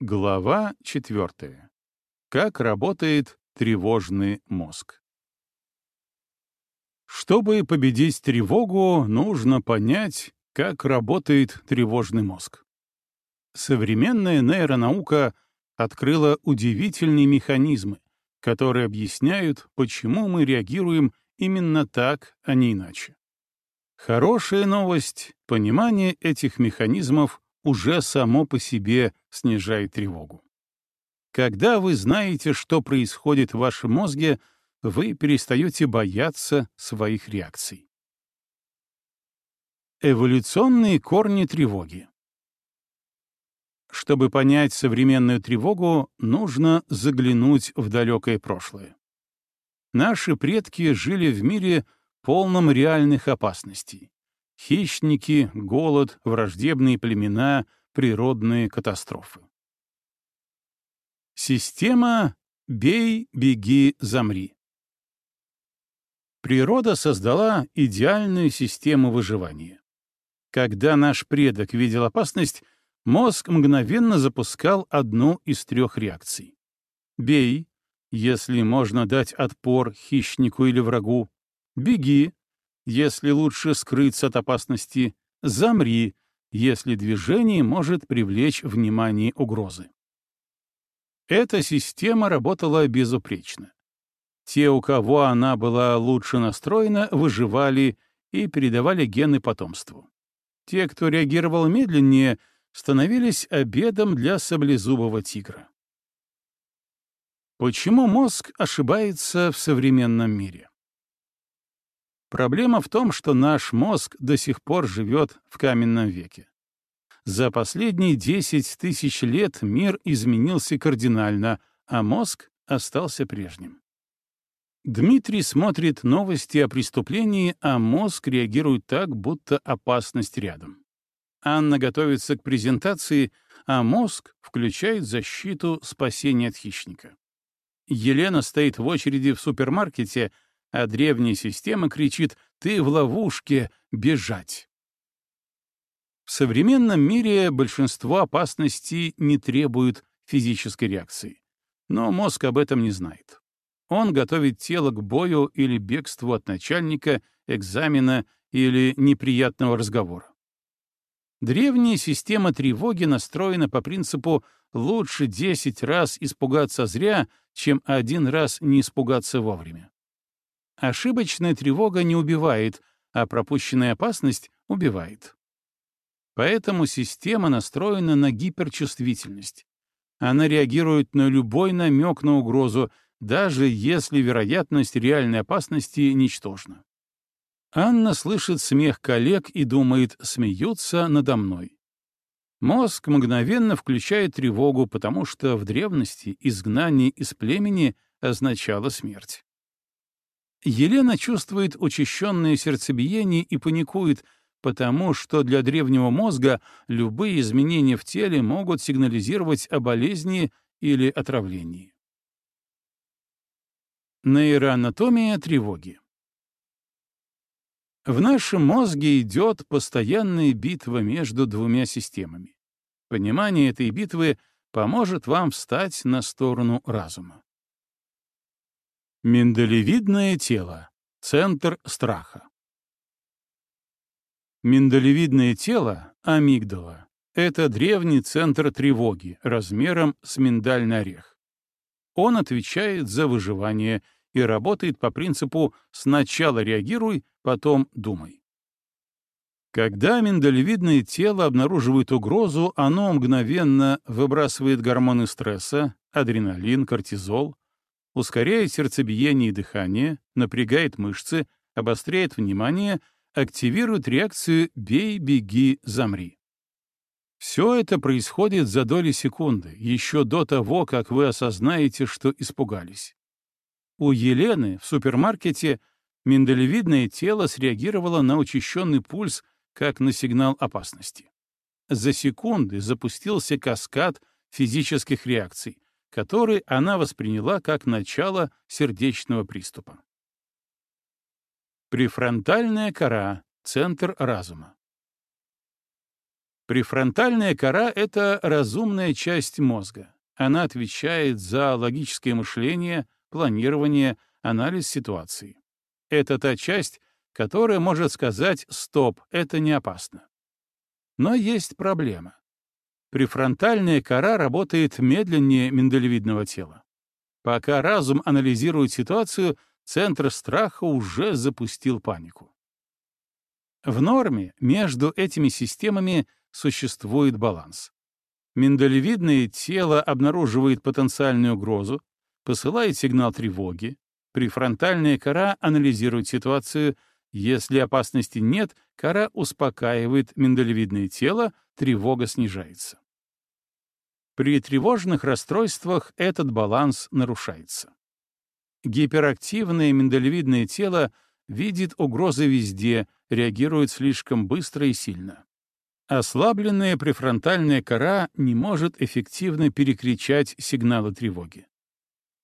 Глава 4. Как работает тревожный мозг? Чтобы победить тревогу, нужно понять, как работает тревожный мозг. Современная нейронаука открыла удивительные механизмы, которые объясняют, почему мы реагируем именно так, а не иначе. Хорошая новость — понимание этих механизмов уже само по себе снижает тревогу. Когда вы знаете, что происходит в вашем мозге, вы перестаете бояться своих реакций. Эволюционные корни тревоги. Чтобы понять современную тревогу, нужно заглянуть в далекое прошлое. Наши предки жили в мире, полном реальных опасностей. Хищники, голод, враждебные племена, природные катастрофы. Система «бей, беги, замри». Природа создала идеальную систему выживания. Когда наш предок видел опасность, мозг мгновенно запускал одну из трех реакций. «Бей», если можно дать отпор хищнику или врагу, «беги», если лучше скрыться от опасности, замри, если движение может привлечь внимание угрозы. Эта система работала безупречно. Те, у кого она была лучше настроена, выживали и передавали гены потомству. Те, кто реагировал медленнее, становились обедом для саблезубого тигра. Почему мозг ошибается в современном мире? Проблема в том, что наш мозг до сих пор живет в каменном веке. За последние 10 тысяч лет мир изменился кардинально, а мозг остался прежним. Дмитрий смотрит новости о преступлении, а мозг реагирует так, будто опасность рядом. Анна готовится к презентации, а мозг включает защиту спасения от хищника. Елена стоит в очереди в супермаркете, а древняя система кричит «Ты в ловушке! Бежать!». В современном мире большинство опасностей не требуют физической реакции. Но мозг об этом не знает. Он готовит тело к бою или бегству от начальника, экзамена или неприятного разговора. Древняя система тревоги настроена по принципу «лучше 10 раз испугаться зря, чем один раз не испугаться вовремя». Ошибочная тревога не убивает, а пропущенная опасность убивает. Поэтому система настроена на гиперчувствительность. Она реагирует на любой намек на угрозу, даже если вероятность реальной опасности ничтожна. Анна слышит смех коллег и думает, смеются надо мной. Мозг мгновенно включает тревогу, потому что в древности изгнание из племени означало смерть. Елена чувствует учащенное сердцебиение и паникует, потому что для древнего мозга любые изменения в теле могут сигнализировать о болезни или отравлении. Нейроанатомия тревоги В нашем мозге идет постоянная битва между двумя системами. Понимание этой битвы поможет вам встать на сторону разума. Миндалевидное тело. Центр страха. Миндалевидное тело, амигдала, это древний центр тревоги размером с миндальный орех. Он отвечает за выживание и работает по принципу «сначала реагируй, потом думай». Когда миндалевидное тело обнаруживает угрозу, оно мгновенно выбрасывает гормоны стресса, адреналин, кортизол, ускоряет сердцебиение и дыхание, напрягает мышцы, обостряет внимание, активирует реакцию «бей, беги, замри». Все это происходит за доли секунды, еще до того, как вы осознаете, что испугались. У Елены в супермаркете миндалевидное тело среагировало на учащенный пульс, как на сигнал опасности. За секунды запустился каскад физических реакций, который она восприняла как начало сердечного приступа. Префронтальная кора — центр разума. Префронтальная кора — это разумная часть мозга. Она отвечает за логическое мышление, планирование, анализ ситуации. Это та часть, которая может сказать «стоп, это не опасно». Но есть проблема. Префронтальная кора работает медленнее миндалевидного тела. Пока разум анализирует ситуацию, центр страха уже запустил панику. В норме между этими системами существует баланс. Миндалевидное тело обнаруживает потенциальную угрозу, посылает сигнал тревоги, префронтальная кора анализирует ситуацию, если опасности нет, кора успокаивает миндалевидное тело, тревога снижается. При тревожных расстройствах этот баланс нарушается. Гиперактивное миндалевидное тело видит угрозы везде, реагирует слишком быстро и сильно. Ослабленная префронтальная кора не может эффективно перекричать сигналы тревоги.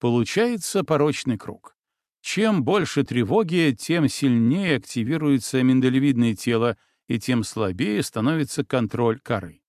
Получается порочный круг. Чем больше тревоги, тем сильнее активируется миндалевидное тело, и тем слабее становится контроль коры.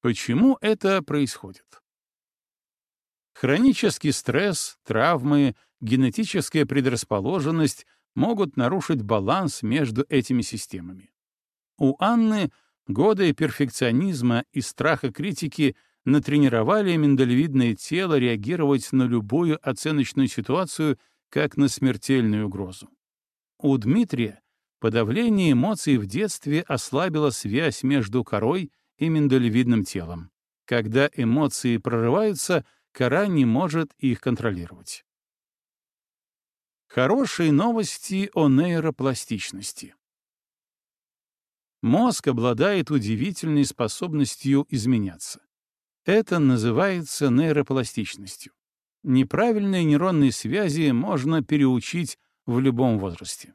Почему это происходит? Хронический стресс, травмы, генетическая предрасположенность могут нарушить баланс между этими системами. У Анны годы перфекционизма и страха критики натренировали миндалевидное тело реагировать на любую оценочную ситуацию как на смертельную угрозу. У Дмитрия подавление эмоций в детстве ослабило связь между корой и миндалевидным телом. Когда эмоции прорываются, кора не может их контролировать. Хорошие новости о нейропластичности. Мозг обладает удивительной способностью изменяться. Это называется нейропластичностью. Неправильные нейронные связи можно переучить в любом возрасте.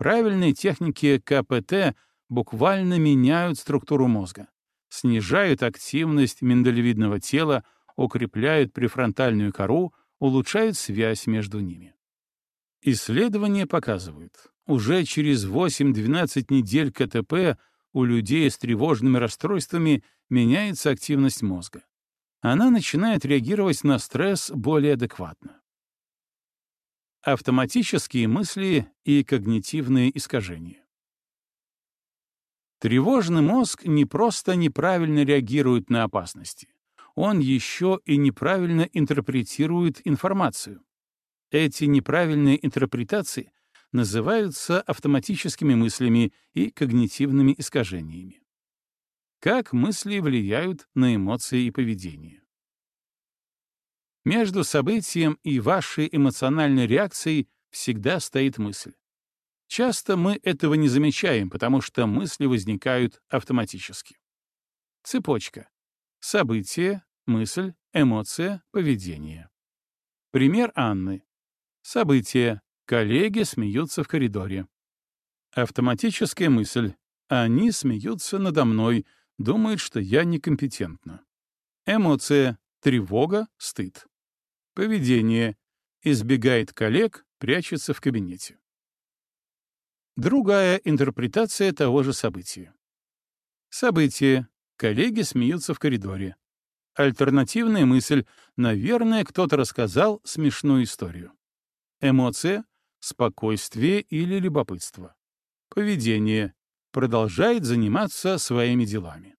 Правильные техники КПТ буквально меняют структуру мозга, снижают активность миндалевидного тела, укрепляют префронтальную кору, улучшают связь между ними. Исследования показывают, уже через 8-12 недель КТП у людей с тревожными расстройствами меняется активность мозга. Она начинает реагировать на стресс более адекватно. Автоматические мысли и когнитивные искажения. Тревожный мозг не просто неправильно реагирует на опасности, он еще и неправильно интерпретирует информацию. Эти неправильные интерпретации называются автоматическими мыслями и когнитивными искажениями. Как мысли влияют на эмоции и поведение? Между событием и вашей эмоциональной реакцией всегда стоит мысль. Часто мы этого не замечаем, потому что мысли возникают автоматически. Цепочка. Событие, мысль, эмоция, поведение. Пример Анны. Событие. Коллеги смеются в коридоре. Автоматическая мысль. Они смеются надо мной, думают, что я некомпетентна. Эмоция. Тревога, стыд. Поведение. Избегает коллег, прячется в кабинете. Другая интерпретация того же события. Событие. Коллеги смеются в коридоре. Альтернативная мысль. Наверное, кто-то рассказал смешную историю. Эмоция спокойствие или любопытство. Поведение продолжает заниматься своими делами.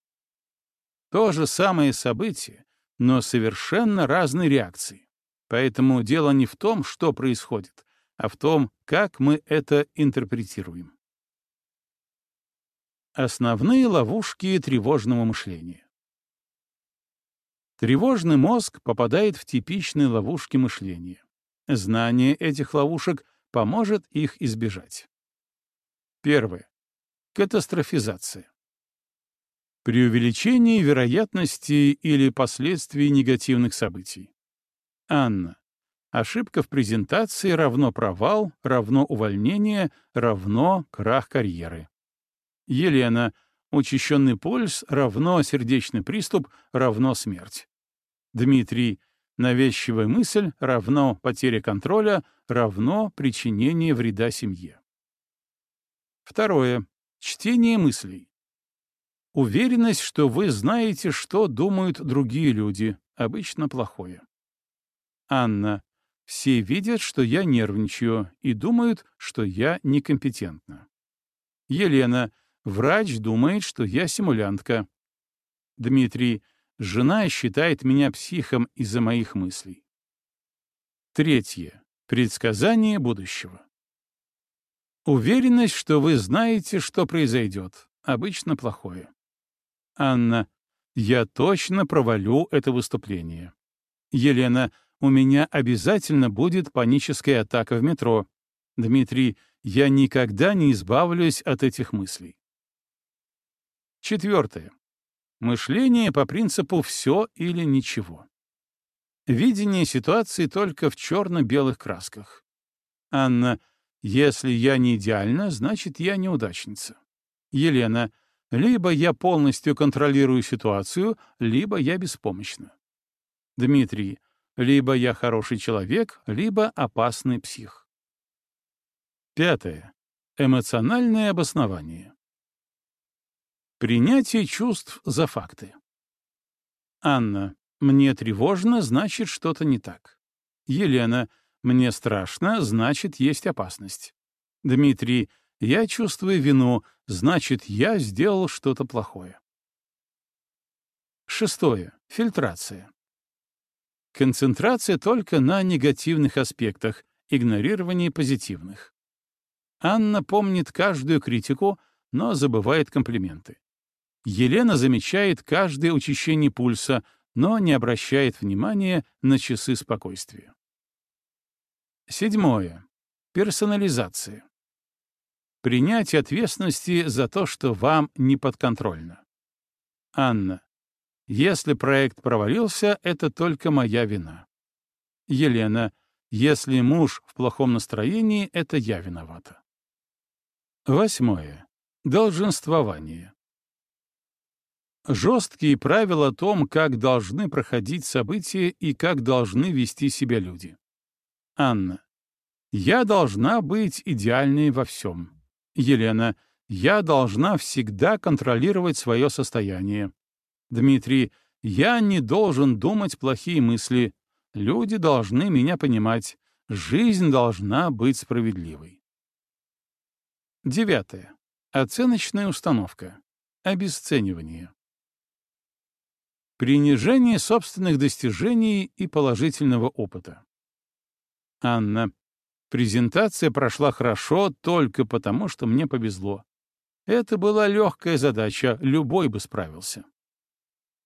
То же самое событие, но совершенно разные реакции. Поэтому дело не в том, что происходит, а в том, как мы это интерпретируем. Основные ловушки тревожного мышления. Тревожный мозг попадает в типичные ловушки мышления. Знание этих ловушек поможет их избежать. Первое. Катастрофизация. Преувеличение вероятности или последствий негативных событий. Анна. Ошибка в презентации равно провал, равно увольнение, равно крах карьеры. Елена. Учащенный пульс равно сердечный приступ, равно смерть. Дмитрий. Навязчивая мысль равно потеря контроля, равно причинение вреда семье. Второе. Чтение мыслей. Уверенность, что вы знаете, что думают другие люди, обычно плохое. Анна. Все видят, что я нервничаю, и думают, что я некомпетентна. Елена. Врач думает, что я симулянтка. Дмитрий. Жена считает меня психом из-за моих мыслей. Третье. Предсказание будущего. Уверенность, что вы знаете, что произойдет, обычно плохое. Анна. Я точно провалю это выступление. Елена. У меня обязательно будет паническая атака в метро. Дмитрий. Я никогда не избавлюсь от этих мыслей. Четвертое. Мышление по принципу «все или ничего». Видение ситуации только в черно-белых красках. Анна. Если я не идеальна, значит, я неудачница. Елена. Либо я полностью контролирую ситуацию, либо я беспомощна. Дмитрий. Либо я хороший человек, либо опасный псих. Пятое. Эмоциональное обоснование. Принятие чувств за факты. Анна. Мне тревожно, значит, что-то не так. Елена. Мне страшно, значит, есть опасность. Дмитрий. Я чувствую вину, значит, я сделал что-то плохое. Шестое. Фильтрация. Концентрация только на негативных аспектах, игнорирование позитивных. Анна помнит каждую критику, но забывает комплименты. Елена замечает каждое учащение пульса, но не обращает внимания на часы спокойствия. Седьмое. Персонализация. Принятие ответственности за то, что вам не подконтрольно. Анна. Если проект провалился, это только моя вина. Елена. Если муж в плохом настроении, это я виновата. Восьмое. Долженствование. Жесткие правила о том, как должны проходить события и как должны вести себя люди. Анна. Я должна быть идеальной во всем. Елена, я должна всегда контролировать свое состояние. Дмитрий, я не должен думать плохие мысли. Люди должны меня понимать. Жизнь должна быть справедливой. Девятое. Оценочная установка. Обесценивание. Принижение собственных достижений и положительного опыта. Анна. Презентация прошла хорошо только потому, что мне повезло. Это была легкая задача, любой бы справился.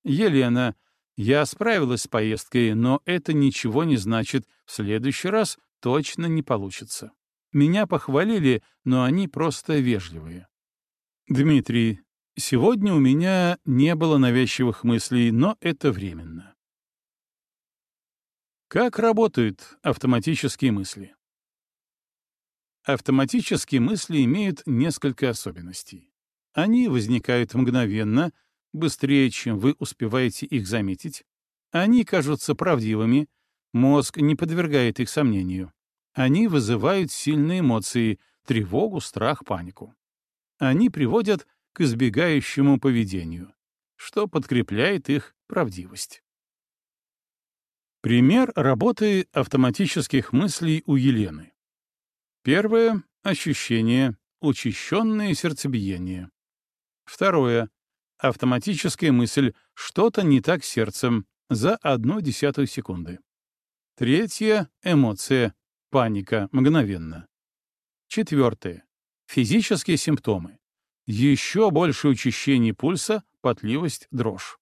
Елена, я справилась с поездкой, но это ничего не значит, в следующий раз точно не получится. Меня похвалили, но они просто вежливые. Дмитрий, сегодня у меня не было навязчивых мыслей, но это временно. Как работают автоматические мысли? Автоматические мысли имеют несколько особенностей. Они возникают мгновенно, быстрее, чем вы успеваете их заметить. Они кажутся правдивыми, мозг не подвергает их сомнению. Они вызывают сильные эмоции — тревогу, страх, панику. Они приводят к избегающему поведению, что подкрепляет их правдивость. Пример работы автоматических мыслей у Елены. Первое — ощущение, учащенное сердцебиение. Второе — автоматическая мысль «что-то не так сердцем» за одну десятую секунды. Третье — эмоция, паника, мгновенно. Четвертое — физические симптомы. Еще больше учащение пульса, потливость, дрожь.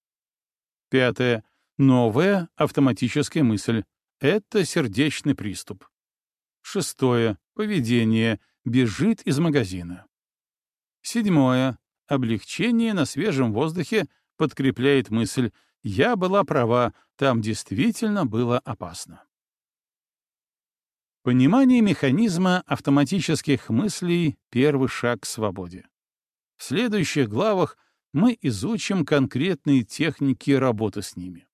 Пятое — новая автоматическая мысль. Это сердечный приступ. Шестое — поведение, бежит из магазина. Седьмое — облегчение на свежем воздухе подкрепляет мысль «я была права, там действительно было опасно». Понимание механизма автоматических мыслей — первый шаг к свободе. В следующих главах мы изучим конкретные техники работы с ними.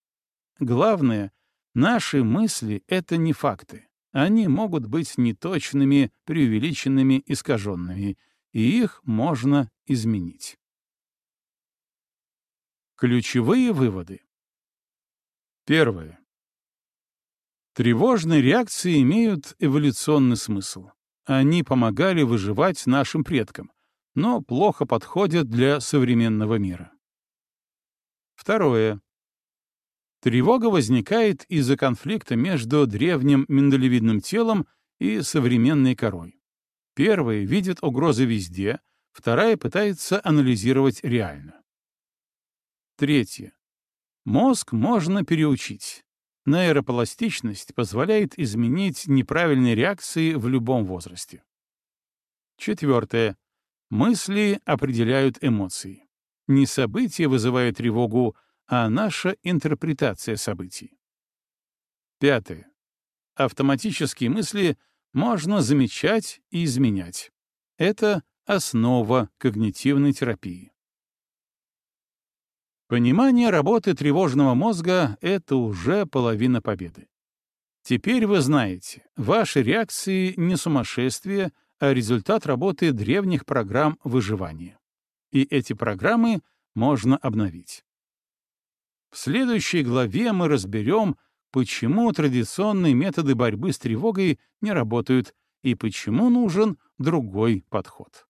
Главное, наши мысли — это не факты. Они могут быть неточными, преувеличенными, искаженными, и их можно изменить. Ключевые выводы. Первое. Тревожные реакции имеют эволюционный смысл. Они помогали выживать нашим предкам, но плохо подходят для современного мира. Второе. Тревога возникает из-за конфликта между древним миндалевидным телом и современной корой. Первая видит угрозы везде, вторая пытается анализировать реально. Третье. Мозг можно переучить. Нейропластичность позволяет изменить неправильные реакции в любом возрасте. Четвертое. Мысли определяют эмоции. Не события вызывают тревогу, а наша интерпретация событий. Пятое. Автоматические мысли можно замечать и изменять. Это основа когнитивной терапии. Понимание работы тревожного мозга — это уже половина победы. Теперь вы знаете, ваши реакции не сумасшествие, а результат работы древних программ выживания. И эти программы можно обновить. В следующей главе мы разберем, почему традиционные методы борьбы с тревогой не работают и почему нужен другой подход.